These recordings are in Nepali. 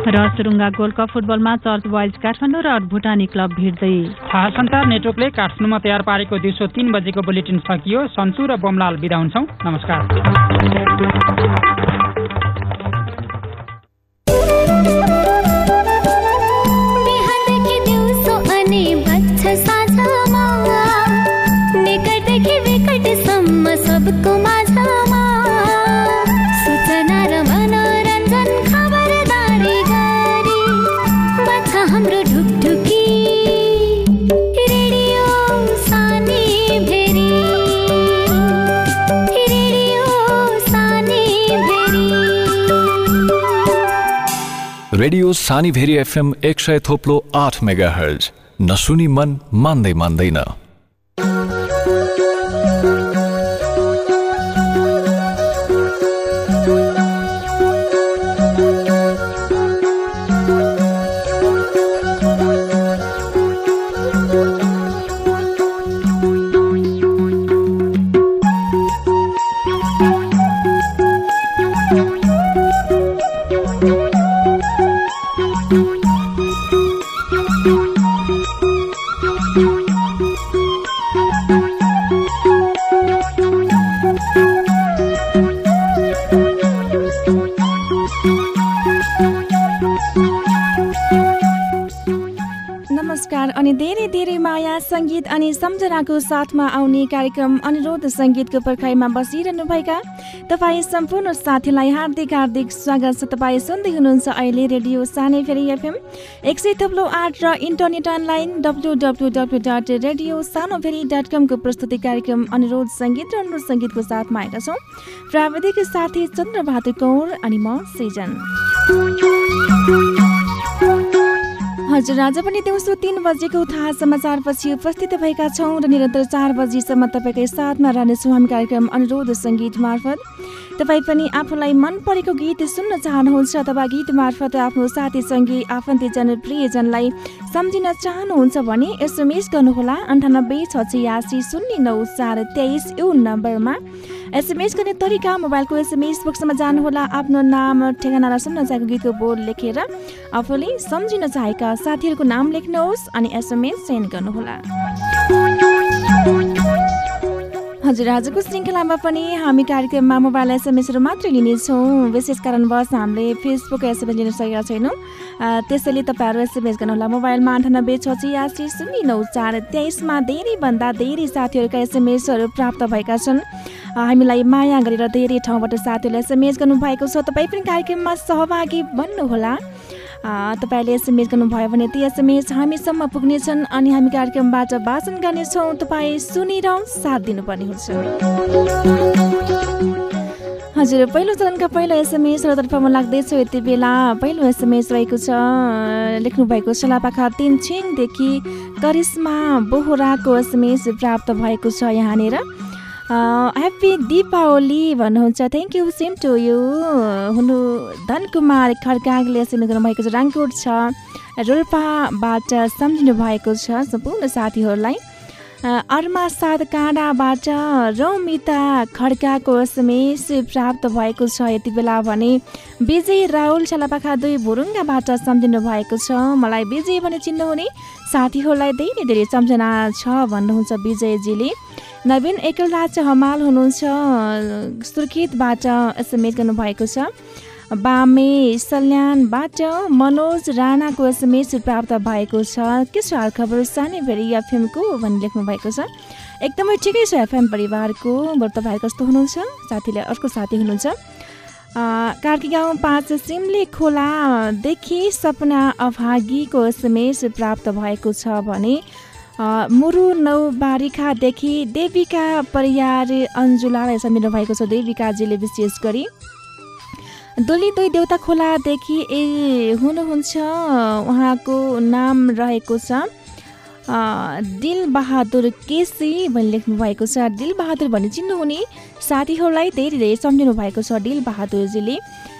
र सुरुङ्गा गोल्ड कप फुटबलमा चर्च बोइज काठमाडौँ र भुटानी क्लब भिड्दै थाहा सञ्चार नेटवर्कले काठमाडौँमा तयार पारेको दिउँसो तिन बजेको बुलेटिन सकियो। सन्चु र बमलाल बिदा हुन्छौ। नमस्कार। रेडियो सानी भेरी एफएम एक सय थोप्लो आठ मेगा हर्ज नसुनी मन मान्दै मान्दैन। अनि सम्झनाको साथमा आउने कार्यक्रम अनुरोध सङ्गीतको पर्खाइमा बसिरहनुभएका तपाईँ सम्पूर्ण साथीलाई हार्दिक हार्दिक स्वागत छ। तपाईँ सुन्दै हुनुहुन्छ अहिले रेडियो सानै फेरि एफएम। एक सय थप्लो आठ र internet online W W W dot radio Sano Pheri dot कमको प्रस्तुति कार्यक्रम अनुरोध सङ्गीत र अनुरोध सङ्गीतको साथमा आएका छौँ। प्राविधिक साथी चन्द्रबहादुर कौर अनि म सृजन। हजुर आज पनि दिउँसो तिन बजेको थाहा समाचारपछि उपस्थित भएका छौँ र निरन्तर चार बजीसम्म तपाईँकै साथमा रहनेछौँ हामी कार्यक्रम अनुरोध सङ्गीत मार्फत। तपाईँ पनि आफूलाई मन परेको गीत सुन्न चाहनुहुन्छ अथवा गीत मार्फत आफ्नो साथीसँगै आफन्तीजन प्रियजनलाई सम्झिन चाहनुहुन्छ भने एसएमएस गर्नुहोला अन्ठानब्बे छ छयासी शून्य नौ चार तेइस यो नम्बरमा। एसएमएस गर्ने तरिका मोबाइलको एसएमएस बक्समा जानुहोला आफ्नो नाम ठेगाना र सुन्न चाहेको गीतको बोर्ड लेखेर आफूले सम्झिन चाहेका साथीहरूको नाम लेख्नुहोस् अनि एसएमएस सेन्ड गर्नुहोला। हजुर आजको श्रृङ्खलामा पनि हामी कार्यक्रममा मोबाइल एसएमएसहरू मात्रै लिनेछौँ। विशेष कारणवश हामीले फेसबुक एसएमएस लिन सकेका छैनौँ। त्यसैले तपाईँहरू एसएमएस गर्नुहोला। मोबाइलमा अन्ठानब्बे छ छियासी शून्य नौ चार तेइसमा धेरैभन्दा धेरै साथीहरूका एसएमएसहरू प्राप्त भएका छन्। हामीलाई माया गरेर धेरै ठाउँबाट साथीहरूले एसएमएस गर्नुभएको छ। तपाईँ पनि कार्यक्रममा सहभागी बन्नुहोला। तपाईँले एसएमएस गर्नुभयो भने ती एसएमएस हामीसम्म पुग्नेछन् अनि हामी कार्यक्रमबाट भाषण गर्नेछौँ। तपाईँ सुनेर साथ दिनुपर्ने हुन्छ। हजुर पहिलो चरणका पहिलो एसएमएसहरू तर्फमा लाग्दैछ यति बेला। पहिलो एसएमएस रहेको छ। लेख्नुभएको छ लापाखा तिन छिङदेखि करिश्मा बोहराको एसएमएस प्राप्त भएको छ यहाँनिर ह्याप्पी दिपावली भन्नुहुन्छ। Thank you same to you हुनु धनकुमार खड्कागले गर्नुभएको छ राङकोट छ रोल्पाबाट सम्झिनु भएको छ सम्पूर्ण साथीहरूलाई। अर्मा सात काँडाबाट रौमिता खड्काको एसएमएस प्राप्त भएको छ। यति बेला भने विजय राहुल छलापाखा दुई भुरुङ्गाबाट सम्झिनु भएको छ। मलाई विजय भने चिन्नुहुने साथीहरूलाई धेरै धेरै सम्झना छ भन्नुहुन्छ विजयजीले। नवीन एकलराज हमाल हुनुहुन्छ सुर्खेतबाट एसएमएस गर्नुभएको छ। बामे सल्यानबाट मनोज राणाको एसएमएस प्राप्त भएको छ। के छ खबर? सानै भेरी एफएमको भनी लेख्नु भएको छ। एकदमै ठिकै छ एफएम परिवारको। बरु तपाईँहरू कस्तो हुनुहुन्छ? साथीले अर्को साथी हुनुहुन्छ। कार्की गाउँ पाँच सिमले खोलादेखि सपना अभागीको एसएमएस प्राप्त भएको छ भने मुरु नौ बारिखादेखि देविका परियार अन्जुलालाई समिनु भएको छ देविकाजीले विशेष गरी। दोली दुई देउता खोलादेखि ए हुनुहुन्छ उहाँको नाम रहेको छ दिल बहादुर केसी भनी लेख्नु भएको छ। दिल बहादुर भनी चिन्नुहुने साथीहरूलाई धेरै धेरै सम्झिनु भएको छ दिल बहादुरजीले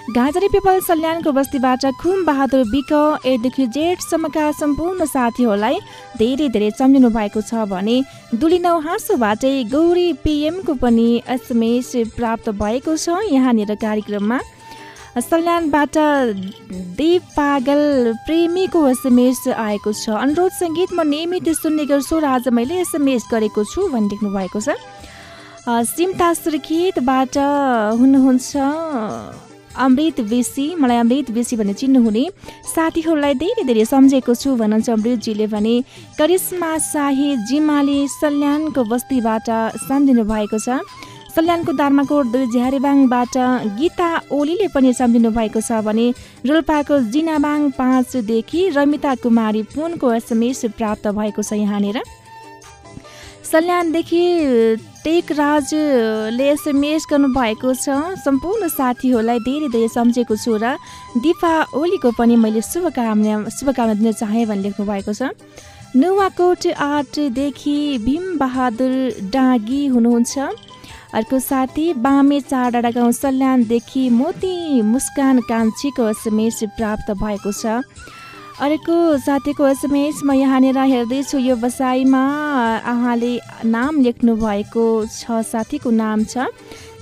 गाजरी पिपल सल्यानको बस्तीबाट खुम बहादुर बिक एदेखि जेठसम्मका सम्पूर्ण साथीहरूलाई धेरै धेरै सम्झिनु भएको छ भने दुलिनौ हाँसोबाटै गौरी पिएमको पनि एसएमएस प्राप्त भएको छ यहाँनिर कार्यक्रममा। सल्यानबाट देव पागल प्रेमीको एसएमएस आएको छ। अनुरोध सङ्गीत म नियमित सुन्ने गर्छु र आज मैले एसएमएस गरेको छु भनी लेख्नु भएको छ सिमता सुर्खेतबाट हुनुहुन्छ अमृत बेसी मलाई अमृत बेसी भनेर चिन्नुहुने साथीहरूलाई धेरै धेरै सम्झेको छु। भन्नुहुन्छ अमृतजीले भने करिश्मा शाही जिमाले सल्यानको बस्तीबाट सम्झिनु भएको छ। सल्यानको दार्माकोट दुई झ्यारेबाङबाट गीता ओलीले पनि सम्झिनु भएको छ भने रोल्पाको जिनाबाङ पाँचदेखि रमिता कुमारी पुनको एसएमएस प्राप्त भएको छ यहाँनिर। सल्यानदेखि टेकराजले एसएमएस गर्नुभएको छ। सम्पूर्ण साथीहरूलाई धेरै धेरै सम्झेको छु र दिपावलीको पनि मैले शुभकामना शुभकामना दिन चाहेँ भने लेख्नु भएको छ। नुवाकोट आर्टदेखि भीमबहादुर डाँगी हुनुहुन्छ। अर्को साथी बामे चार डाँडा गाउँ सल्यानदेखि मोती मुस्कान कान्छीको एसएमएस प्राप्त भएको छ। अर्को साथीको एसएमएस म यहाँनिर हेर्दैछु यो बसाइमा उहाँले नाम लेख्नु भएको छ साथीको नाम छ।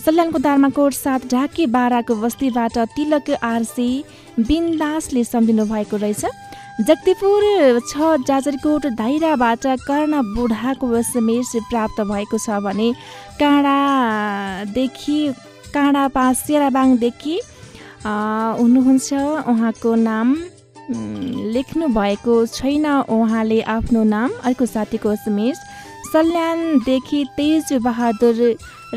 सल्यानको दार्माकोट साथ ढाके बाराको बस्तीबाट तिलक आरसी बिन्दासले सम्झिनु भएको रहेछ। जगदीपुर छ जाजरकोट दाइराबाट कर्ण बुढाको एसएमएस प्राप्त भएको छ भने काँडादेखि काँडा पाँच सेराबाङदेखि हुनुहुन्छ उहाँको नाम। लेख्नु भएको छैन उहाँले आफ्नो नाम अर्को साथीको एसएमएस सल्यानदेखि तेज बहादुर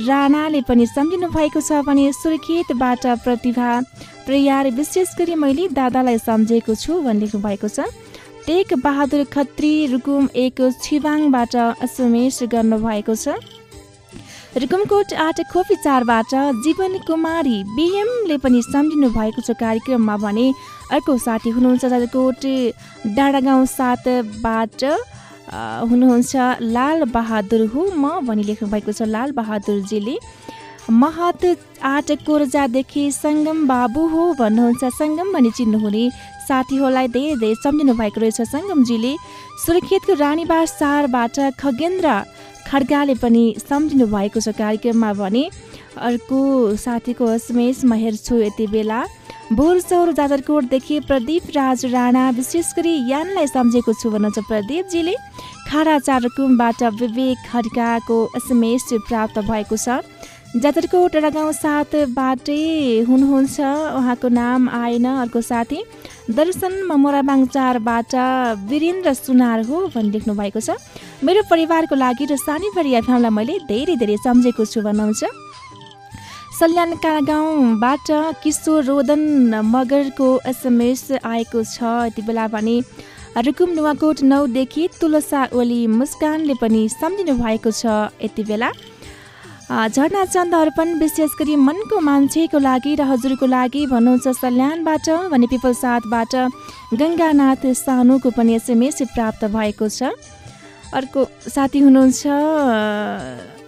राणाले पनि सम्झिनु भएको छ भने सुर्खेतबाट प्रतिभा प्रयार विशेष गरी मैले दादालाई सम्झेको छु भनी लेख्नु भएको छ। टेक बहादुर खत्री रुकुम एक छिबाङबाट एसएमएस गर्नुभएको छ। रुकुमकोट आठ खोपी चारबाट जीवन कुमारी बिएमले पनि सम्झिनु भएको छ कार्यक्रममा भने अर्को साथी हुनुहुन्छ जाजरकोट डाँडागाउँ सातबाट हुनुहुन्छ लाल बहादुर हो। म भनी लेख्नु भएको छ लाल बहादुरजीले। महत आठ कोर्जादेखि सङ्गम बाबु हो भन्नुहुन्छ। सङ्गम भनी चिन्नुहुने साथीहरूलाई धेरै धेरै सम्झिनु भएको रहेछ सङ्गमजीले। सुर्खेतको रानीबास चारबाट खगेन्द्र खड्गाले पनि सम्झिनु भएको छ कार्यक्रममा भने। अर्को साथीको एसएमएस म हेर्छु यति बेला। बोरचौर जाजरकोटदेखि प्रदीप राज राणा विशेष गरी यानलाई सम्झेको छु भन्नुहुन्छ प्रदीपजीले खाडा चारकुमबाट विवेक खड्काको एसएमएस प्राप्त भएको छ। जाजरकोट गाउँ सातबाटै हुनुहुन्छ। उहाँको नाम आएन। अर्को साथी दर्शन ममोराबाङ चारबाट वीरेन्द्र सुनार हो भनी लेख्नु भएको छ। मेरो परिवारको लागि र सानीभरि एफएमलाई मैले धेरै धेरै सम्झेको छु भन्नुहुन्छ। सल्यानका गाउँबाट किशोर रोदन मगरको एसएमएस आएको छ। यति बेला भने रुकुम नुवाकोट नौदेखि तुलसा ओली मुस्कानले पनि सम्झिनु भएको छ। यति बेला झर्ना चन्द अर्पण विशेष गरी मनको मान्छेको लागि र हजुरको लागि भन्नुहुन्छ सल्यानबाट भने पिपल साथबाट गङ्गानाथ सानुको पनि एसएमएस प्राप्त भएको छ। अर्को साथी हुनुहुन्छ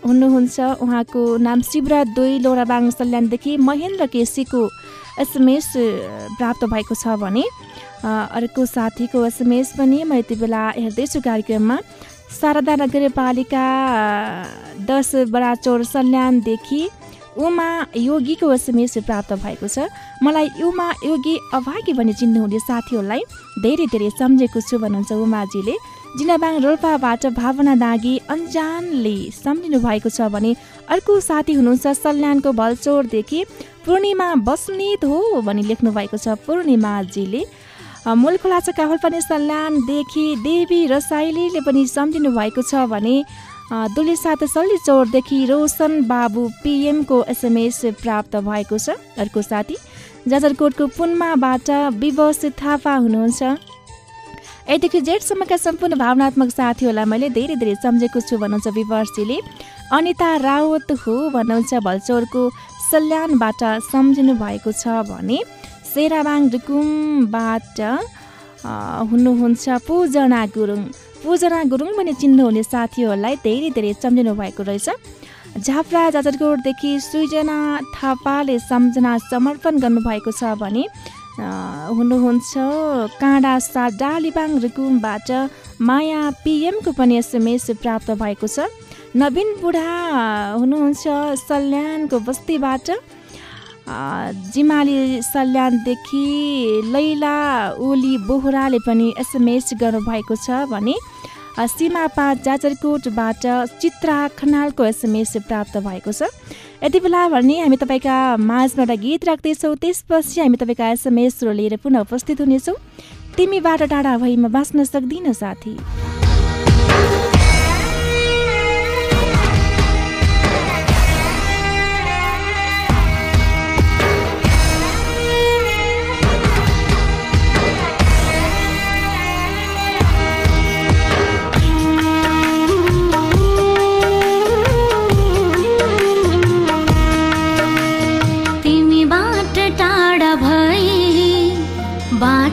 हुनुहुन्छ। उहाँको नाम शिवराज दुई लोराबाङ सल्यानदेखि महेन्द्र केसीको एसएमएस प्राप्त भएको छ भने अर्को साथीको एसएमएस पनि म यति बेला हेर्दैछु कार्यक्रममा। शारदा नगरपालिका दस बडाचौर सल्यानदेखि उमा योगीको एसएमएस प्राप्त भएको छ। मलाई उमा योगी अभागी भन्ने चिन्नुहुने साथीहरूलाई धेरै धेरै सम्झेको छु भन्नुहुन्छ उमाजीले। जिनाबाङ रोल्पाबाट भावना दागी अन्जानले सम्झिनु भएको छ भने अर्को साथी हुनुहुन्छ सल्यानको भलचोरदेखि पूर्णिमा बस्नेत हो भनी लेख्नु भएको छ पूर्णिमाजीले। मूल खोला काहुल पनि सल्यानदेखि देवी रसाइलीले पनि सम्झिनु भएको छ भने दुली साथ सल्ली चौरदेखि रोशन बाबु पिएमको एसएमएस प्राप्त भएको छ। अर्को साथी जाजरकोटको पुन्माबाट विवश थापा हुनुहुन्छ। यतिको जेठसम्मका सम्पूर्ण भावनात्मक साथीहरूलाई मैले धेरै धेरै सम्झेको छु भन्नुहुन्छ विवर्सीले अनिता रावत हो भन्नुहुन्छ भल्चौरको सल्यानबाट सम्झिनु भएको छ भने सेराबाङ रुकुमबाट हुनुहुन्छ पूजना गुरुङ। पूजना गुरुङ भने चिन्नुहुने साथीहरूलाई धेरै धेरै सम्झिनु भएको रहेछ। झाप्रा जाजरकोटदेखि सृजना थापाले सम्झना समर्पण गर्नुभएको छ भने हुनुहुन्छ काँडा सा डालिबाङ रुकुमबाट माया पिएमको पनि एसएमएस प्राप्त भएको छ। नवीन बुढा हुनुहुन्छ सल्यानको बस्तीबाट। जिमाली सल्यानदेखि लैला ओली बोहराले पनि एसएमएस गर्नुभएको छ भने सीमा जाजरकोटबाट चित्रा खनालको एसएमएस प्राप्त भएको छ। यति बेला भने हामी तपाईँका माझमा एउटा गीत राख्दैछौँ। त्यसपछि हामी तपाईँका एसएमएसहरू लिएर पुनः उपस्थित हुनेछौँ। तिमीबाट टाढा भइमा बाँच्न सक्दिनँ साथी।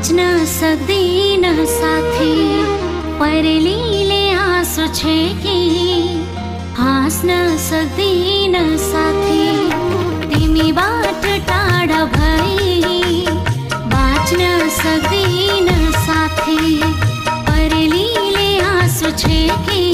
बाँच्न सक्दिन साथी परेलीले आँसु छेकी। हाँस्न सक्दिन साथी तिमीबाट टाढा भई। बाँच्न सक्दिन साथी परेलीले आँसु छेकी।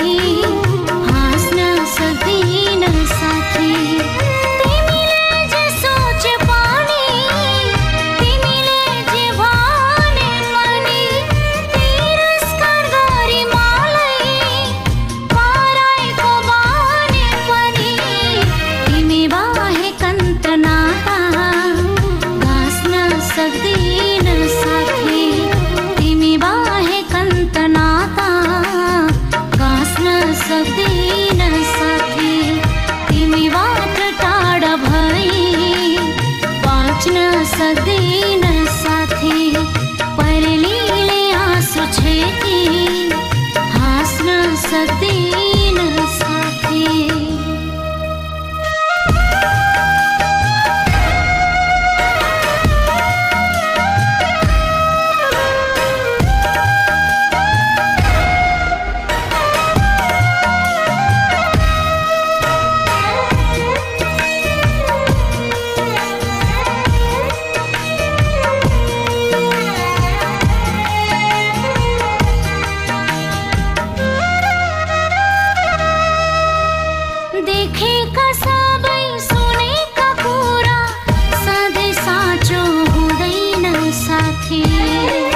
साथी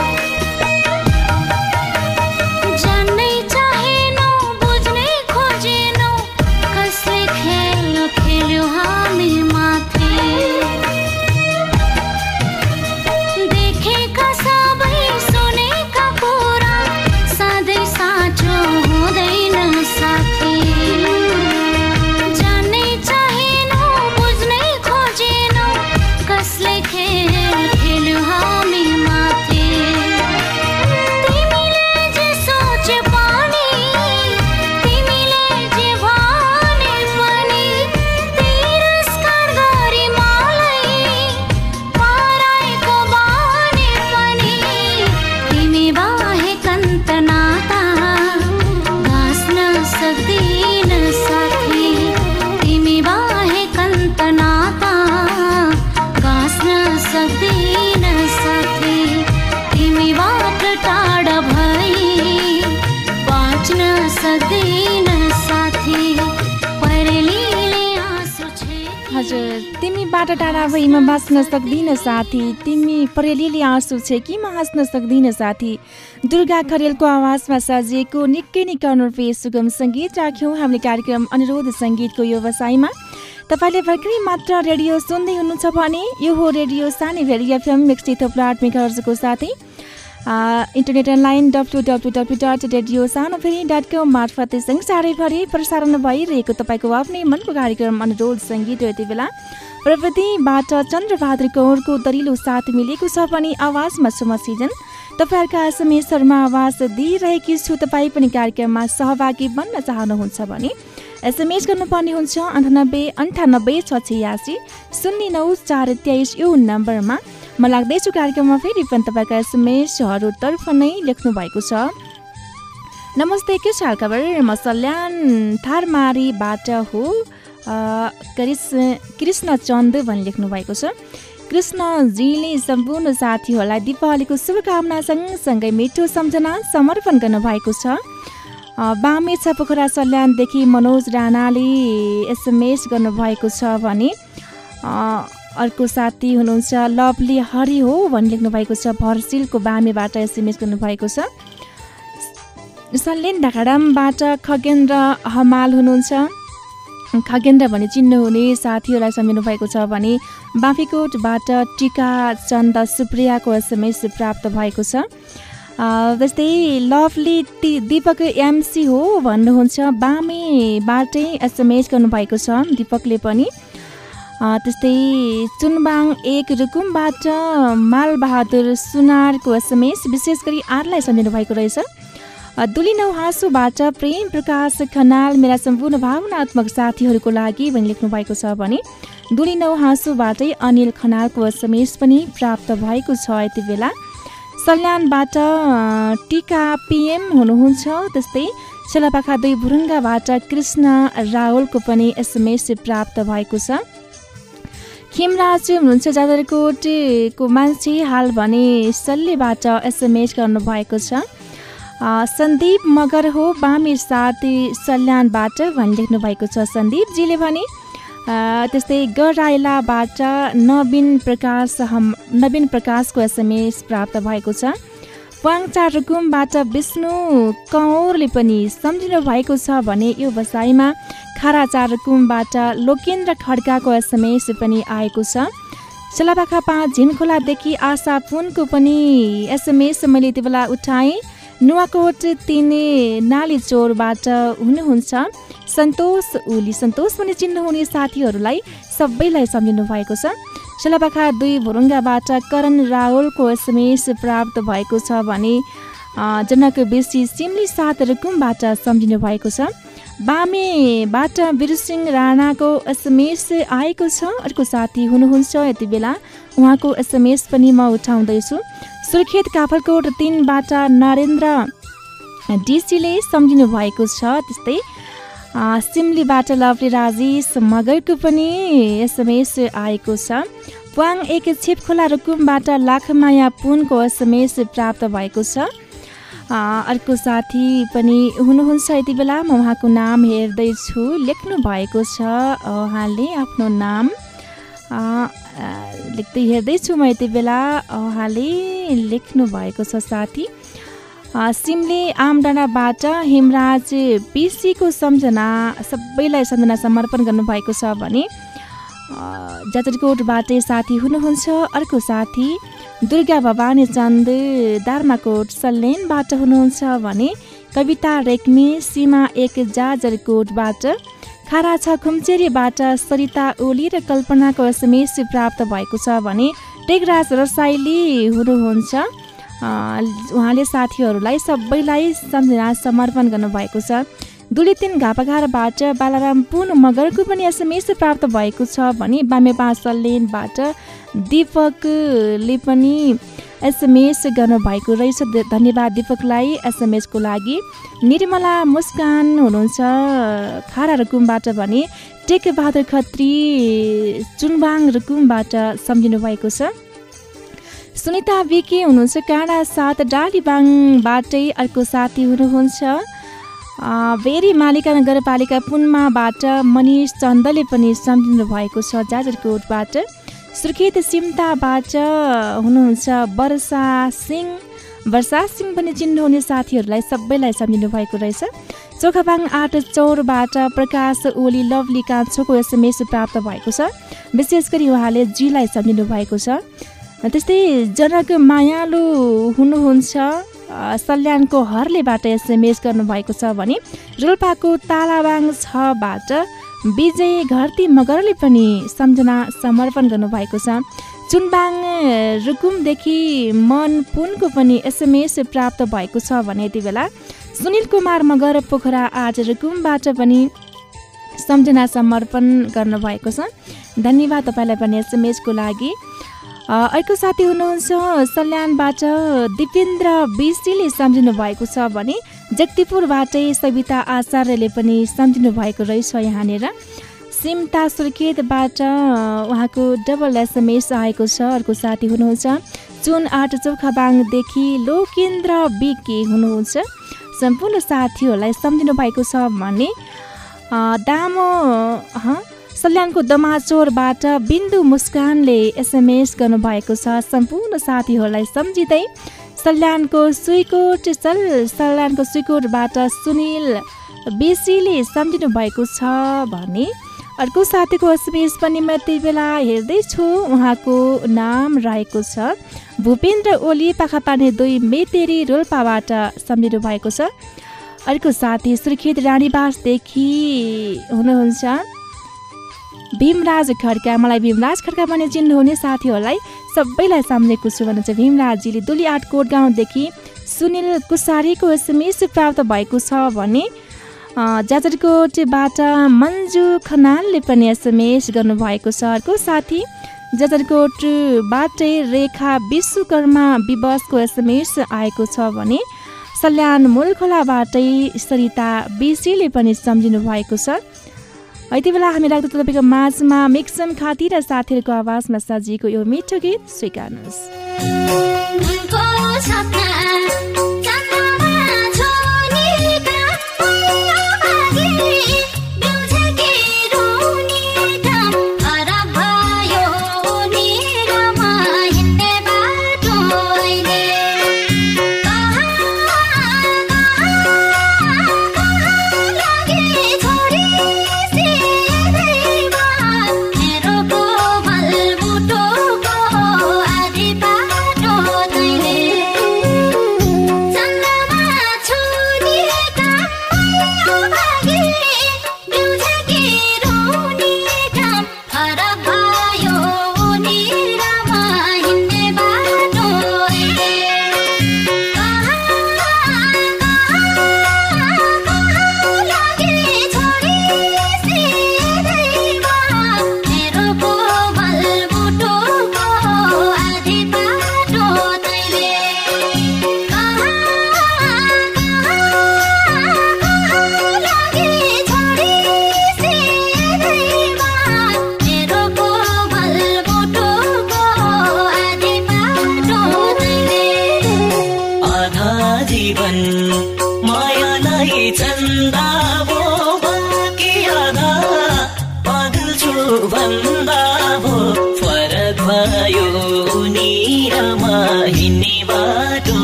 तिमीबाट टाढा भइमा बाँच्न सक्दिनँ साथी। तिमी परेलीले आँसु छे कि म हाँस्न सक्दिनँ साथी। दुर्गा खरेलको आवाजमा सजिएको निकै निकै अनुरूपी सुगम सङ्गीत राख्यौँ। हामीले कार्यक्रम अनुरोध सङ्गीतको व्यवसायमा। तपाईँले भर्खरै मात्र रेडियो सुन्दै हुनुहुन्छ भने यो हो रेडियो सानी भेरी एफएम मिक्सटी थोप्ला आठ मेगाहरुजको साथै। Internet online W W W dot radio Sanopheri dot com मार्फत संसारैभरि प्रसारण भइरहेको तपाईँको आफ्नै मनको कार्यक्रम अनुरोध सङ्गीत यति बेला। प्रविधिबाट चन्द्रबहादुर कौरको दरिलो साथ मिलेको छ भने आवाजमा सुम सिजन तपाईँहरूका एसएमएसहरूमा आवाज दिइरहेकी छु तपाईँ पनि कार्यक्रममा सहभागी बन्न चाहनुहुन्छ भने एसएमएस गर्नुपर्ने हुन्छ अन्ठानब्बे अन्ठानब्बे छ छयासी शून्य नौ चार तेइस यो नम्बरमा। म लाग्दैछु कार्यक्रममा फेरि पनि तपाईँका एसएमएसहरूतर्फ नै लेख्नु भएको छ। नमस्ते के छ हालखबर म सल्यान थारमारीबाट हो। कृष्ण चन्द भनी लेख्नु भएको छ। कृष्णजीले सम्पूर्ण साथीहरूलाई दिपावलीको शुभकामना सँगसँगै मिठो सम्झना समर्पण गर्नुभएको छ। बामे पोखरा सल्यानदेखि मनोज राणाले एसएमएस गर्नुभएको छ भने अर्को साथी हुनुहुन्छ लभली हरि हो भनी लेख्नु भएको छ। भर्सिलको बामेबाट एसएमएस गर्नुभएको छ। सल्यान ढाकाडामबाट खगेन्द्र हमाल हुनुहुन्छ। खगेन्द्र भने चिन्नुहुने साथीहरूलाई सम्झिनु भएको छ भने बाँफीकोटबाट टिका चन्द सुप्रियाको एसएमएस प्राप्त भएको छ। त्यस्तै लभली टी दिपक एमसी हो भन्नुहुन्छ। बामेबाटै एसएमएस गर्नुभएको छ दिपकले पनि। त्यस्तै चुनबाङ एक रुकुमबाट मालबहादुर सुनारको एसएमएस विशेष गरी आरलाई सम्झिनु भएको रहेछ। अ, दुली नौ हाँसुबाट प्रेम प्रकाश खनाल मेरा सम्पूर्ण भावनात्मक साथीहरूको लागि भनी लेख्नु भएको छ भने दुली नौ हाँसुबाटै अनिल खनालको एसएमएस पनि प्राप्त भएको छ यति बेला। सल्यानबाट टिका पिएम हुनुहुन्छ त्यस्तै सेलापाखा दुई भुरुङ्गाबाट कृष्ण रावलको पनि एसएमएस प्राप्त भएको छ। खेमराज हुनुहुन्छ जाजरकोटको मान्छे हाल भने सल्लेबाट एसएमएस गर्नुभएको छ। सन्दीप मगर हो बामे साथी सल्यानबाट भनी लेख्नु भएको छ सन्दीपजीले भने त्यस्तै गराइलाबाट नवीन प्रकाश हम नवीन प्रकाशको एसएमएस प्राप्त भएको छ। वाङचा रुकुमबाट विष्णु कौरले पनि सम्झिनु भएको छ भने यो बसाइमा खाराचा रुकुमबाट लोकेन्द्र खड्काको एसएमएस पनि आएको छ। सेलापाखा पाँच झिनखोलादेखि आशा पुनको पनि एसएमएस मैले यति बेला उठाएँ। नुवाकोट तिने नाली चोरबाट हुनुहुन्छ। सन्तोष ओली सन्तोष पनि चिन्नुहुने साथीहरूलाई सबैलाई सम्झिनु भएको छ। सेलापाखा दुई भुरुङ्गाबाट करण रावलको एसएमएस प्राप्त भएको छ भने जनक बेसी सिमली सात रुकुमबाट सम्झिनु भएको छ। बामेबाट बिरसिंह राणाको एसएमएस आएको छ। अर्को साथी हुनुहुन्छ यति बेला। उहाँको एसएमएस पनि म उठाउँदैछु। सुर्खेत काफलकोट तिनबाट नरेन्द्र डिसीले सम्झिनु भएको छ। त्यस्तै सिमलीबाट लभली राजेश मगरको पनि एसएमएस आएको छ। वाङ एक छिपखोला रुकुमबाट लाखमाया पुनको एसएमएस प्राप्त भएको छ। अर्को साथी पनि हुनुहुन्छ यति बेला। म उहाँको नाम हेर्दैछु। लेख्नु भएको छ उहाँले आफ्नो नाम। लेख्दै हेर्दैछु म यति बेला उहाँले लेख्नु भएको छ साथी। सिमले आमडाँडाबाट हेमराज पिसीको सम्झना सबैलाई सम्झना समर्पण गर्नुभएको छ भने जाजरकोटबाटै साथी हुनुहुन्छ। अर्को साथी दुर्गा भवानी चन्द दार्माकोट सल्यानबाट हुनुहुन्छ भने कविता रेग्मी सीमा एक जाजरकोटबाट खारा छ खुम्चेरीबाट सरिता ओली र कल्पनाको एसएमएस प्राप्त भएको छ भने टेकराज रसाइली हुनुहुन्छ। उहाँले साथीहरूलाई सबैलाई सम्झना समर्पण गर्नुभएको छ। दुली तिन घापाघारबाट बालाराम पुन मगरको पनि एसएमएस प्राप्त भएको छ भने बामेपा सल्यानबाट दिपकले पनि एसएमएस गर्नुभएको रहेछ। धन्यवाद दिपकलाई एसएमएसको लागि। निर्मला मुस्कान हुनुहुन्छ खारा रुकुमबाट भने टेकबहादुर खत्री चुनबाङ रुकुमबाट सम्झिनु भएको छ। सुनिता विके हुनुहुन्छ काँडा साथ डालीबाङबाटै अर्को साथी हुनुहुन्छ। भेरी मालिका नगरपालिका पुन्माबाट मनिष चन्दले पनि सम्झिनु भएको छ जाजरकोटबाट। सुर्खेत सिम्ताबाट हुनुहुन्छ वर्षा सिंह। वर्षा सिंह पनि चिन्नुहुने साथीहरूलाई सबैलाई सम्झिनु भएको रहेछ। चोखाबाङ आठ चौरबाट प्रकाश ओली लभली कान्छोको एसएमएस प्राप्त भएको छ। विशेष गरी उहाँले जीलाई सम्झिनु भएको छ। त्यस्तै जनक मायालु हुनुहुन्छ। सल्यानको हर्लेबाट एसएमएस गर्नुभएको छ भने रोल्पाको तालाबाङ छबाट विजय घरती मगरले पनि सम्झना समर्पण गर्नुभएको छ। चुनबाङ रुकुमदेखि मन पुनको पनि एसएमएस प्राप्त भएको छ भने यति बेला सुनिल कुमार मगर पोखरा आज रुकुमबाट पनि सम्झना समर्पण गर्नुभएको छ। धन्यवाद तपाईँलाई पनि एसएमएसको लागि। अर्को साथी हुनुहुन्छ सल्यानबाट दिपेन्द्र विष्टीले सम्झिनु भएको छ भने जगतिपुरबाटै सविता आचार्यले पनि सम्झिनु भएको रहेछ यहाँनिर। सिमता सुर्खेतबाट उहाँको डबल एसएमएस आएको छ। अर्को साथी हुनुहुन्छ जुन आठ चौखाबाङदेखि लोकेन्द्र बिके हुनुहुन्छ। सम्पूर्ण साथीहरूलाई सम्झिनु भएको छ भने दामो सल्यानको दमाचोरबाट बिन्दु मुस्कानले एसएमएस गर्नुभएको छ। सम्पूर्ण साथीहरूलाई सम्झिँदै सल्यानको सुइकोट चल सल्यानको सुइकोटबाट सुनिल बेसीले सम्झिनु भएको छ भने अर्को साथीको एसएमएस पनि म त्यति बेला हेर्दैछु। उहाँको नाम रहेको छ भूपेन्द्र ओली पाखापाने दुई मेतेरी रोल्पाबाट सम्झिनु भएको छ। अर्को साथी सुर्खेत रानीबासदेखि हुनुहुन्छ। भीमराज खड्का। मलाई भीमराज खड्का भने चिन्नुहुने साथीहरूलाई सबैलाई सम्झेको छु भने चाहिँ भीमराजजीले दुली आठ कोट गाउँदेखि सुनिल कुसारीको एसएमएस प्राप्त भएको छ भने जाजरकोटबाट मन्जु खनालले पनि एसएमएस गर्नुभएको छ। अर्को साथी जाजरकोटबाटै रेखा विश्वकर्मा विवशको एसएमएस आएको छ भने सल्यान मूलखोलाबाटै सरिता बेसीले पनि सम्झिनु भएको छ। यति बेला हामी राख्दछौँ तपाईँको माझमा मिक्सम खाती र साथीहरूको आवाजमा सजिएको यो मिठो गीत स्वीकार्नुहोस्।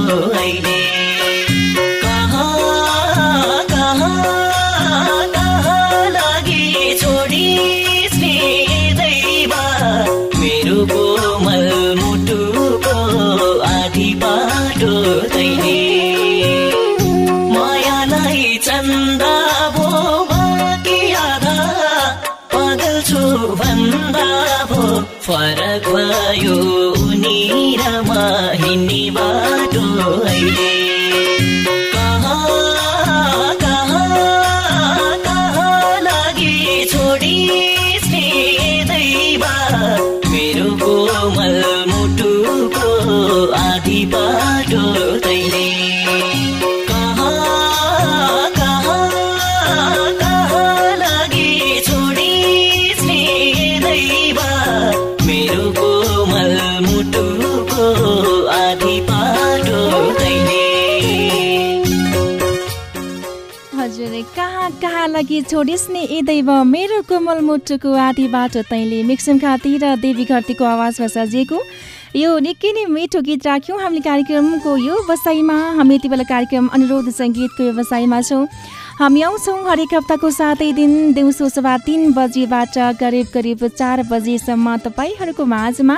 बाटो अहिले कहाँ कहाँ लागि छोडिस् नि ए दैव मेरो कोमल मुटुको आधी बाटो तैँले मिक्सम खाती र देवी घरतीको आवाजमा सजिएको यो निकै नै मिठो गीत राख्यौँ। हामीले कार्यक्रमको यो बसाइमा हामी यति बेला कार्यक्रम अनुरोध सङ्गीतको व्यवसायमा छौँ। हामी आउँछौँ हरेक हप्ताको सातै दिन दिउँसो सभा तिन बजीबाट करिब करिब चार बजीसम्म तपाईँहरूको माझमा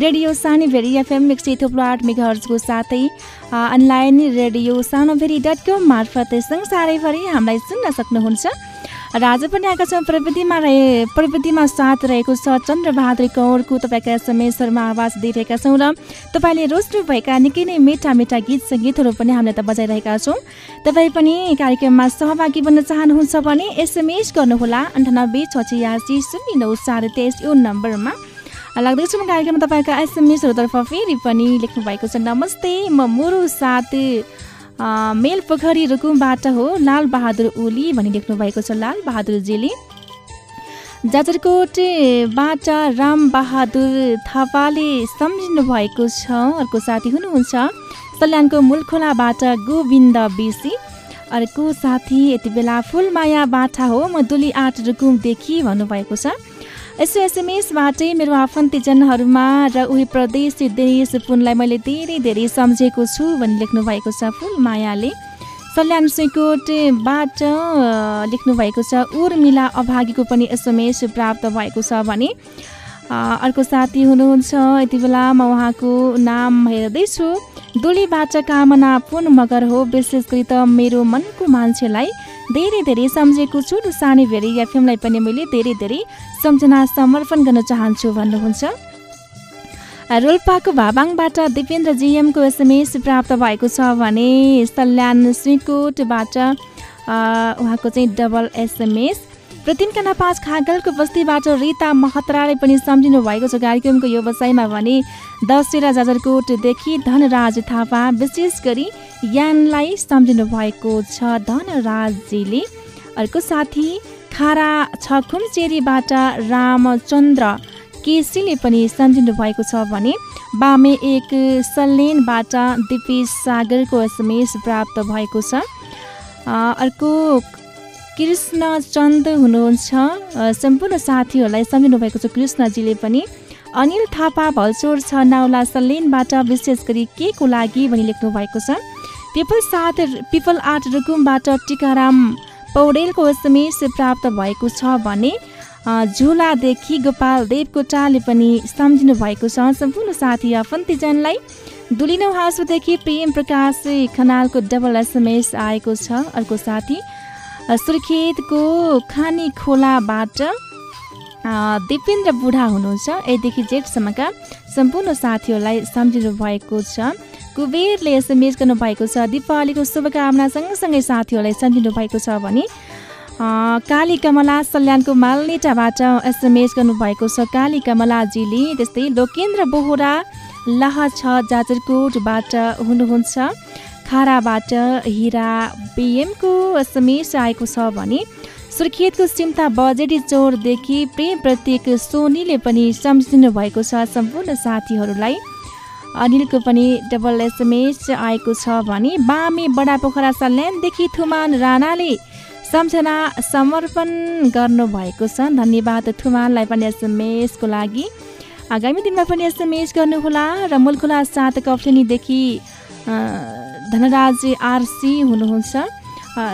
रेडियो सानी भेरी एफएम एक सय थुप्रो आठ मेगाहर्जको साथै online radio Sanopheri dot com मार्फत संसारैभरि हामीलाई सुन्न सक्नुहुन्छ। र आज पनि आएका छौँ प्रविधिमा रहे प्रविधिमा साथ रहेको छ चन्द्रबहादुर कौरको तपाईँका एसएमएसहरूमा आवाज दिइरहेका छौँ र तपाईँले रोज्नुभएका निकै नै मिठा मिठा गीत सङ्गीतहरू पनि हामीले त बजाइरहेका छौँ। तपाईँ पनि कार्यक्रममा सहभागी बन्न चाहनुहुन्छ भने एसएमएस गर्नुहोला। अन्ठानब्बे छ छयासी शून्य नौ चार तेइस यो नम्बरमा लाग्दैछु। म कार्यक्रममा तपाईँका एसएमएसहरूतर्फ फेरि पनि लेख्नु भएको छ। नमस्ते म मुरु साथ। मेल पोखरी रुकुमबाट हो लाल बहादुर ओली भनी लेख्नु भएको छ लाल बहादुरजीले। जाजरकोटबाट राम बहादुर थापाले सम्झिनु भएको छ अर्को साथी हुनुहुन्छ सल्यानको मूलखोलाबाट गोविन्द बेसी। अर्को साथी यति बेला फुलमाया बाठा हो म दुली आठ रुकुमदेखि भन्नुभएको छ। यसो एसएमएसबाटै मेरो आफन्तीजनहरूमा र उही प्रदेश देश पुनलाई मैले धेरै धेरै सम्झेको छु भनी लेख्नु भएको छ फुल मायाले। सल्यान सुइकोटबाट लेख्नुभएको छ उर्मिला अभागीको पनि एसएमएस प्राप्त भएको छ भने। अर्को साथी हुनुहुन्छ यति बेला म उहाँको नाम हेर्दैछु। दुलीबाट कामना पुन मगर हो विशेष गरी त मेरो मनको मान्छेलाई। धेरै धेरै सम्झेको छु र सानी भेरी एफएमलाई पनि मैले धेरै धेरै सम्झना समर्पण गर्न चाहन्छु भन्नुहुन्छ। रोल्पाको भाबाङबाट दिपेन्द्र जिएमको एसएमएस प्राप्त भएको छ भने सल्यान श्रीकोटबाट उहाँको चाहिँ डबल एसएमएस। प्रतिमकाना पाँच खागलको बस्तीबाट रिता महत्राले पनि सम्झिनु भएको छ कार्यक्रमको व्यवसायमा भने दशहरा जाजरकोटदेखि धनराज थापा विशेष गरी यानलाई सम्झिनु भएको छ धनराजजीले अर्को साथी खारा छखुमचेरीबाट रामचन्द्र केसीले पनि सम्झिनु भएको छ भने बामे एक सलेनबाट दिपेश सागरको एसएमएस प्राप्त भएको छ। अर्को कृष्ण चन्द हुनुहुन्छ सम्पूर्ण साथीहरूलाई सम्झिनु भएको छ कृष्णजीले पनि। अनिल थापा भल्चोर छ नाउला सलेनबाट विशेष गरी के को लागि भनी लेख्नु भएको छ। साथ पिपल आर्ट रुकुमबाट टिकाराम पौडेलको एसएमएस प्राप्त भएको छ भने झुलादेखि गोपाल देवकोटाले पनि सम्झिनु भएको छ सम्पूर्ण साथी आफन्तीजनलाई दुलिनो हाँसोदेखि प्रेम प्रकाश खनालको डबल एसएमएस आएको छ अर्को साथी सुर्खेतको खानी खोलाबाट दिपेन्द्र बुढा हुनुहुन्छ। यदेखि जेठसम्मका सम्पूर्ण साथीहरूलाई सम्झिनु भएको छ। कुबेरले एसएमएस गर्नुभएको छ। दिपावलीको शुभकामना सँगसँगै साथीहरूलाई सम्झिनु भएको छ भने काली कमला सल्यानको मालनेटाबाट एसएमएस गर्नुभएको छ। काली कमलाजीले त्यस्तै लोकेन्द्र बोहरा लाह छ जाजरकोटबाट हुनुहुन्छ। खाराबाट हिरा बिएमको एसएमएस आएको छ भने सुर्खेतको सिम्ता बजेटी चौरदेखि प्रेम प्रतीक सोनीले पनि सम्झिनु भएको छ। सम्पूर्ण साथीहरूलाई अनिलको पनि डबल एसएमएस आएको छ भने बामे बडा पोखरा सल्यानदेखि थुमान राणाले सम्झना समर्पण गर्नुभएको छ। धन्यवाद थुमानलाई पनि एसएमएसको लागि। आगामी दिनमा पनि एसएमएस गर्नुहोला र मुलखुला सात कप्लेनीदेखि अ, धनराज आरसी हुनुहुन्छ।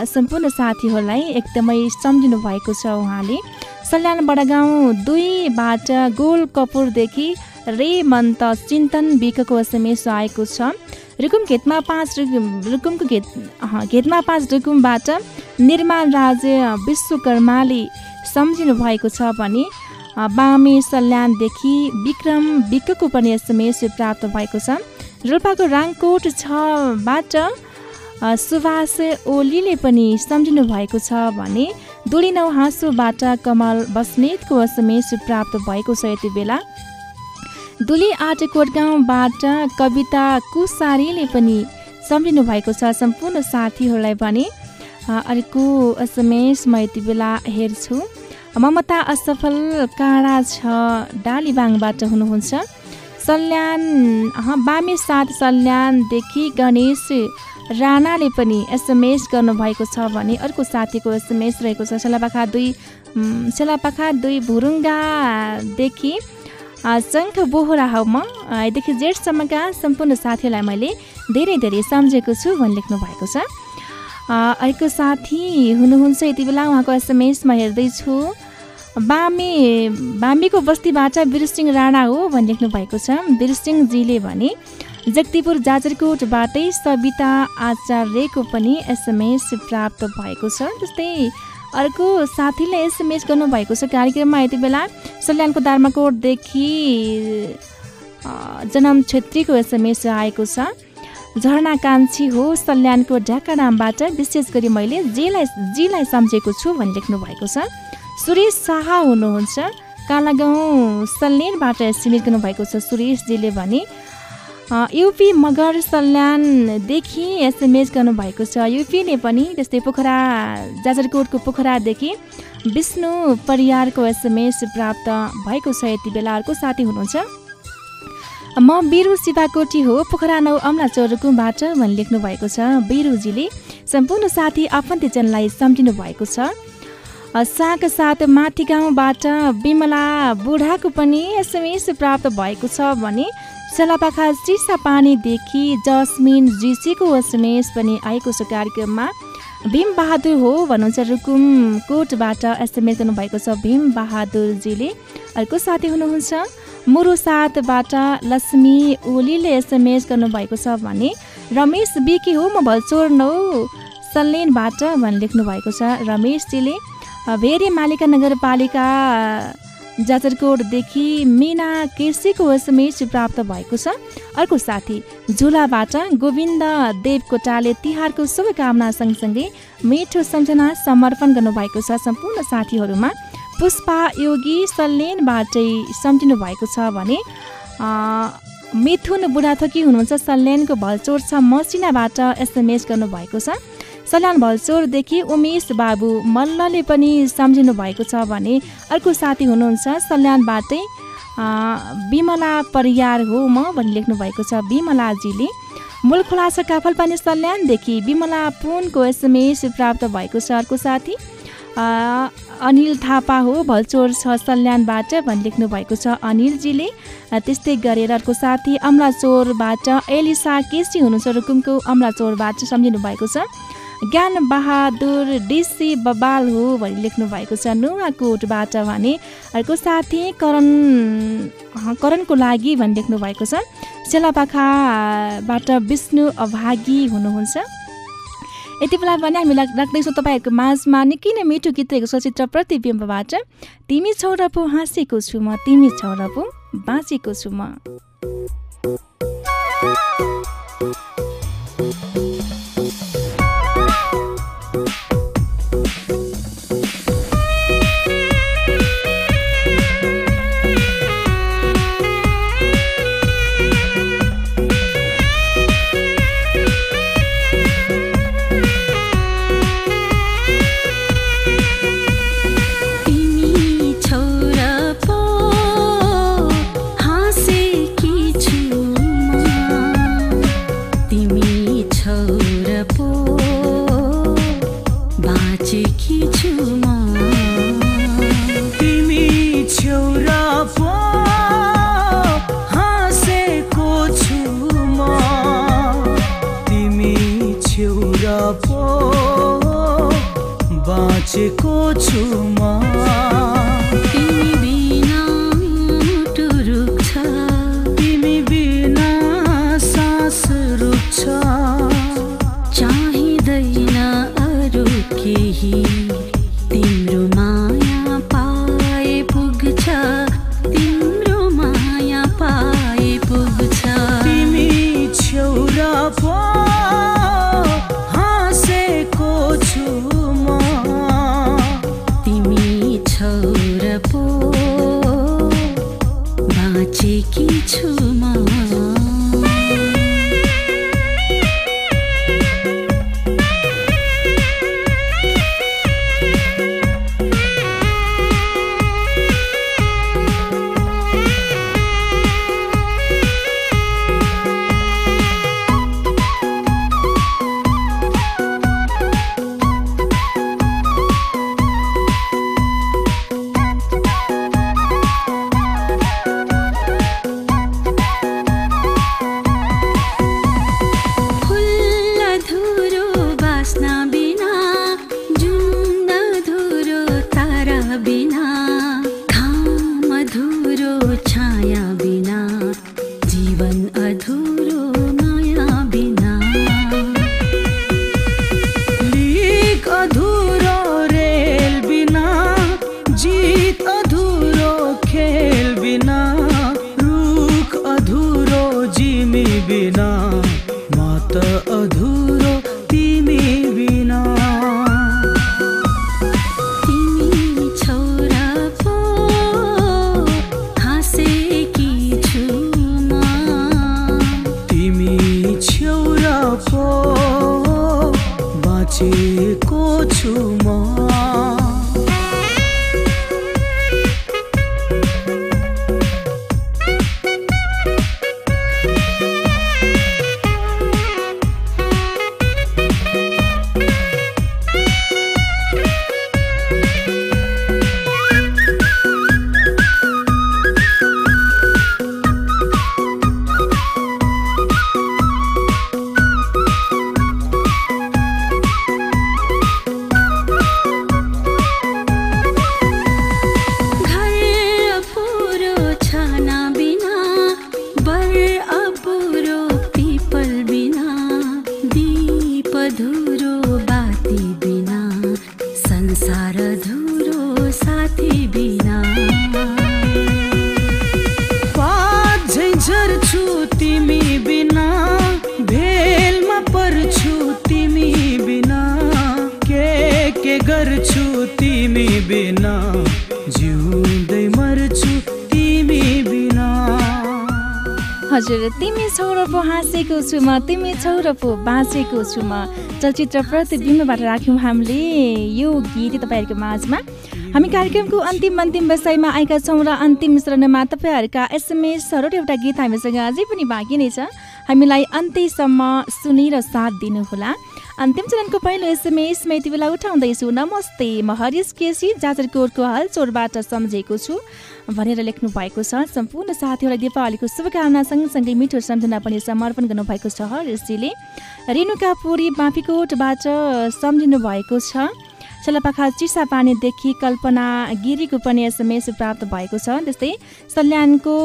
सम्पूर्ण साथीहरूलाई एकदमै सम्झिनु भएको छ उहाँले। सल्यान बडागाउँ दुईबाट गोल कपुरदेखि रेमन्त चिन्तन बिकको एसएमएस आएको छ। रुकुम घेतमा पाँच रुकुम रुकुमको घेत घेतमा पाँच रुकुमबाट निर्माण राज विश्वकर्माले सम्झिनु भएको छ भने बामे सल्यानदेखि विक्रम विकको पनि एसएमएस प्राप्त भएको छ। रोल्पाको राङकोट छबाट सुभाष ओलीले पनि सम्झिनु भएको छ भने दुलिनौ हाँसोबाट कमल बस्नेतको एसएमएस प्राप्त भएको छ यति बेला। दुली आट कोटगाउँबाट कविता कुसारीले पनि सम्झिनु भएको छ। सम्पूर्ण साथीहरूलाई भने अर्को एसएमएस म यति बेला हेर्छु। ममता असफल काँडा छ डालीबाङबाट हुनुहुन्छ। सल्यान बामे साथ सल्यानदेखि गणेश राणाले पनि एसएमएस गर्नुभएको छ भने अर्को साथीको एसएमएस रहेको छ। सेलापाखा दुई सेलापाखा दुई भुरुङ्गादेखि शङ्ख बोहरा हौमा यदेखि जेठसम्मका सम्पूर्ण साथीहरूलाई मैले धेरै धेरै सम्झेको छु भनी लेख्नु भएको छ। अर्को साथी हुनुहुन्छ यति बेला उहाँको एसएमएस म हेर्दैछु। बामे बामीको बस्तीबाट वीरसिंह राणा हो भनी लेख्नु भएको छ। वीरसिंहजीले भने जगदीपुर जाजरकोटबाटै सविता आचार्यको पनि एसएमएस प्राप्त भएको छ। त्यस्तै अर्को साथीले एसएमएस गर्नुभएको छ कार्यक्रममा यति बेला सल्यानको दार्माकोटदेखि जनम छेत्रीको एसएमएस आएको छ। झरना कान्छी हो सल्यानको ढाका नामबाट विशेष गरी मैले जेलाई जीलाई सम्झेको छु भनी लेख्नु भएको छ। सुरेश शाह हुनुहुन्छ। कालागाउँ सल्यानबाट एसएमएस गर्नुभएको छ सुरेशजीले भने। युपी मगर सल्यानदेखि एसएमएस गर्नुभएको छ। युपीले पनि त्यस्तै पोखरा जाजरकोटको पोखरादेखि विष्णु परियारको एसएमएस प्राप्त भएको छ। यति बेला अर्को साथी हुनुहुन्छ। म बिरु शिवाकोटी हो पोखरा नौ अमला चौरकुमबाट भनी लेख्नु भएको छ। बिरुजीले सम्पूर्ण साथी आफन्तीजनलाई सम्झिनु भएको छ। अ, साथ माथि गाउँबाट बिमला बुढाको पनि एसएमएस प्राप्त भएको छ भने सेलापाखा चिसा पानीदेखि जस्मिन जीसीको एसएमएस पनि आएको छ कार्यक्रममा। भीम बहादुर हो भन्नुहुन्छ रुकुम कोटबाट एसएमएस गर्नुभएको छ भीम बहादुरजीले अर्को साथी हुनुहुन्छ मुरु साथबाट लक्ष्मी ओलीले एसएमएस गर्नुभएको छ भने रमेश बिकी हो म भल्चोर नौ सल्यानबाट भनी लेख्नु भएको छ रमेशजीले। भेरी मालिका नगरपालिका जाजरकोटदेखि मिना केसीको एसएमएस प्राप्त भएको छ। अर्को साथी झुलाबाट गोविन्द देवकोटाले तिहारको शुभकामना सँगसँगै मिठो सम्झना समर्पण गर्नुभएको छ सम्पूर्ण साथीहरूमा। पुष्पा योगी सल्यानबाटै सम्झिनु भएको छ भने मिथुन बुढाथोकी हुनुहुन्छ। सल्यानको भल्चोर छ। मसिनाबाट एसएमएस गर्नुभएको छ। सल्यान भल्चोरदेखि उमेश बाबु मल्लले पनि सम्झिनु भएको छ भने अर्को साथी हुनुहुन्छ सल्यानबाटै बिमला परियार हो म भनी लेख्नु भएको छ बिमलाजीले। मूल खुलासा काफलपानी सल्यानदेखि बिमला पुनको एसएमएस प्राप्त भएको छ अर्को साथी। अनिल थापा हो भल्चोर छ सल्यानबाट भनी लेख्नु भएको छ अनिलजीले। त्यस्तै गरेर अर्को साथी अमलाचोरबाट एलिसा केसी हुनुहुन्छ रुकुमको अमलाचोरबाट सम्झिनु भएको छ। ज्ञान बहादुर डिसी बबाल हो भनी लेख्नु भएको छ नुवाकोटबाट भने अर्को साथी करण करणको लागि भनी लेख्नु भएको छ। सेलापाखाबाट विष्णु अभागी हुनुहुन्छ। यति बेला भने हामी राख- राख्दैछौँ तपाईँहरूको माझमा निकै नै मिठो गीत रहेको चलचित्र प्रतिबिम्बबाट। तिमी छौ र पो हाँसेको छु म तिमी छौ र बाँचेको छु म। बाँचेको छु म। छु तिमी छौ र पो बाँचेको छु म चलचित्र प्रतिबिम्बबाट राख्यौँ हामीले यो गीत तपाईँहरूको माझमा। हामी कार्यक्रमको अन्तिम अन्तिम विषयमा आएका छौँ र अन्तिम चरणमा तपाईँहरूका एसएमएसहरू एउटा गीत हामीसँग अझै पनि बाँकी नै छ। हामीलाई अन्त्यसम्म सुनेर साथ दिनुहोला। अन्तिम चरणको पहिलो एसएमएस म यति बेला उठाउँदैछु। नमस्ते म हरिश केसी जाजरकोटको हलचोरबाट सम्झेको छु। भनेर लेख्नु भएको छ सम्पूर्ण साथीहरूलाई दीपावलीको शुभकामना सँगसँगै मिठो सम्झना पनि समर्पण गर्नुभएको छ हरिशजीले। रेणुका पुरी बाँफीकोटबाट सम्झिनु भएको छ। छलपाखा चिसा पानीदेखि कल्पना गिरीको पनि एसएमएस प्राप्त भएको छ। त्यस्तै सल्यानको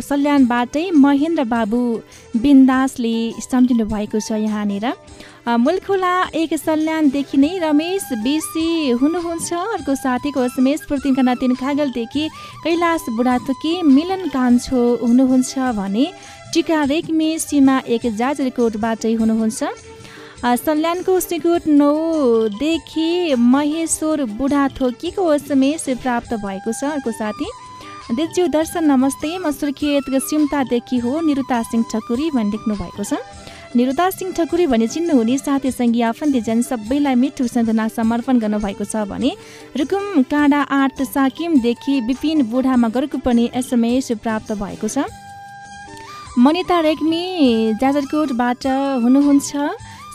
सल्यानबाटै महेन्द्र बाबु बिन्दासले सम्झिनु भएको छ यहाँनिर। मूलखोला एक सल्यानदेखि नै रमेश बेसी हुनुहुन्छ। अर्को साथीको एसएमएस प्रतिमका नातिन खागलदेखि कैलाश बुढाथोकी मिलन कान्छो हुनुहुन्छ भने टिका रेग्मी सीमा एक जाजरकोटबाटै हुनुहुन्छ। सल्यानको सिकुट नौदेखि महेश्वर बुढाथोकीको एसएमएस प्राप्त भएको छ। अर्को साथी देज्यू दर्शन नमस्ते म सुर्खेत सिमतादेखि हो निरुता सिंह ठकुरी भनी लेख्नु भएको छ। निरुता सिंह ठकुरी भने चिन्नुहुने साथी सङ्गी आफन्तीजन सबैलाई मिठो सम्झना समर्पण गर्नुभएको छ भने रुकुम काँडा आठ साकिमदेखि विपिन बुढा मगरको पनि एसएमएस प्राप्त भएको छ। मनिता रेग्मी जाजरकोटबाट हुनुहुन्छ।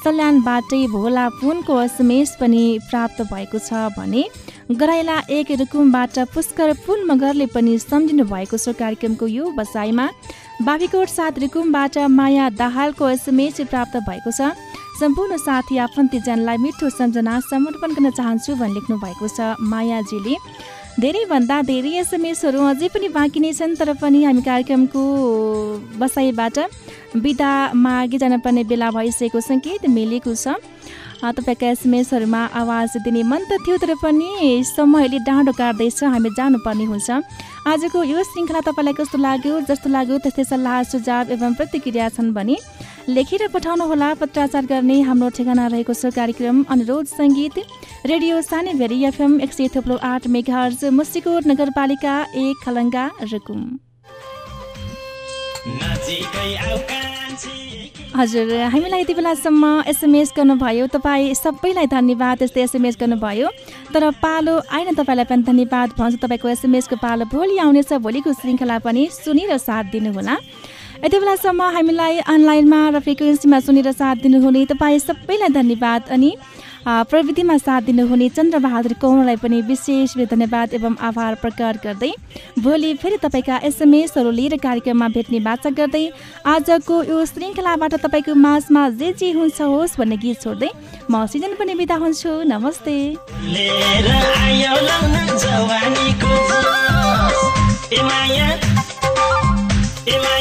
सल्यानबाटै भोला पुनको एसएमएस पनि प्राप्त भएको छ भने गराइला एक रुकुमबाट पुष्कर पुन मगरले पनि सम्झिनु भएको छ कार्यक्रमको यो बसाइमा। बाबीकोट सात रुकुमबाट माया दाहालको एसएमएस प्राप्त भएको छ। सम्पूर्ण साथी आफन्तीजनलाई मिठो सम्झना समर्पण गर्न चाहन्छु भनी लेख्नु भएको छ मायाजीले। धेरैभन्दा धेरै एसएमएसहरू अझै पनि बाँकी नै छन् तर पनि हामी कार्यक्रमको बसाइबाट बिदा मागी जानुपर्ने बेला भइसकेको सङ्केत मिलेको छ। तपाईँका एसएमएसहरूमा आवाज दिने मन त थियो तर पनि समयले डाँडो काट्दैछ हामी जानुपर्ने हुन्छ। आजको यो श्रृङ्खला तपाईँलाई कस्तो लाग्यो जस्तो लाग्यो त्यस्तै सल्लाह सुझाव एवं प्रतिक्रिया छन् भने लेखेर पठाउनुहोला पत्राचार गर्ने हाम्रो ठेगाना रहेको छ कार्यक्रम अनुरोध सङ्गीत रेडियो साने भेरी एफएम एक सय थोप्लो आठ मेघार्ज मुसिकोट नगरपालिका एक खलङ्गा रुकुम। हजुर हामीलाई यति बेलासम्म एसएमएस गर्नुभयो। तपाईँ सबैलाई धन्यवाद त्यस्तै एसएमएस गर्नुभयो। तर पालो आइन तपाईँलाई पनि धन्यवाद भन्छु। तपाईँको एसएमएसको पालो भोलि आउनेछ। भोलिको श्रृङ्खला पनि सुनेर साथ दिनुहोला। यति बेलासम्म हामीलाई अनलाइनमा र फ्रिक्वेन्सीमा सुनेर साथ दिनुहुने तपाईँ सबैलाई धन्यवाद अनि प्रविधिमा साथ दिनुहुने चन्द्रबहादुर कौरलाई पनि विशेष धन्यवाद एवं आभार प्रकट गर्दै भोलि फेरि तपाईँका एसएमएसहरू लिएर कार्यक्रममा भेट्ने बाचा गर्दै आजको यो श्रृङ्खलाबाट तपाईँको माझमा जे जे हुन्छ होस् भन्ने गीत छोड्दै म सिजन पनि बिदा हुन्छु। नमस्ते। ए माया ए माया।